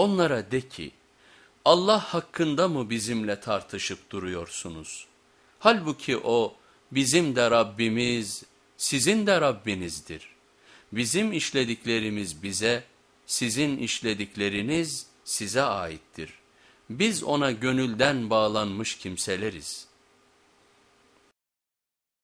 Onlara de ki Allah hakkında mı bizimle tartışıp duruyorsunuz? Halbuki o bizim de Rabbimiz, sizin de Rabbinizdir. Bizim işlediklerimiz bize, sizin işledikleriniz size aittir. Biz ona gönülden bağlanmış kimseleriz.''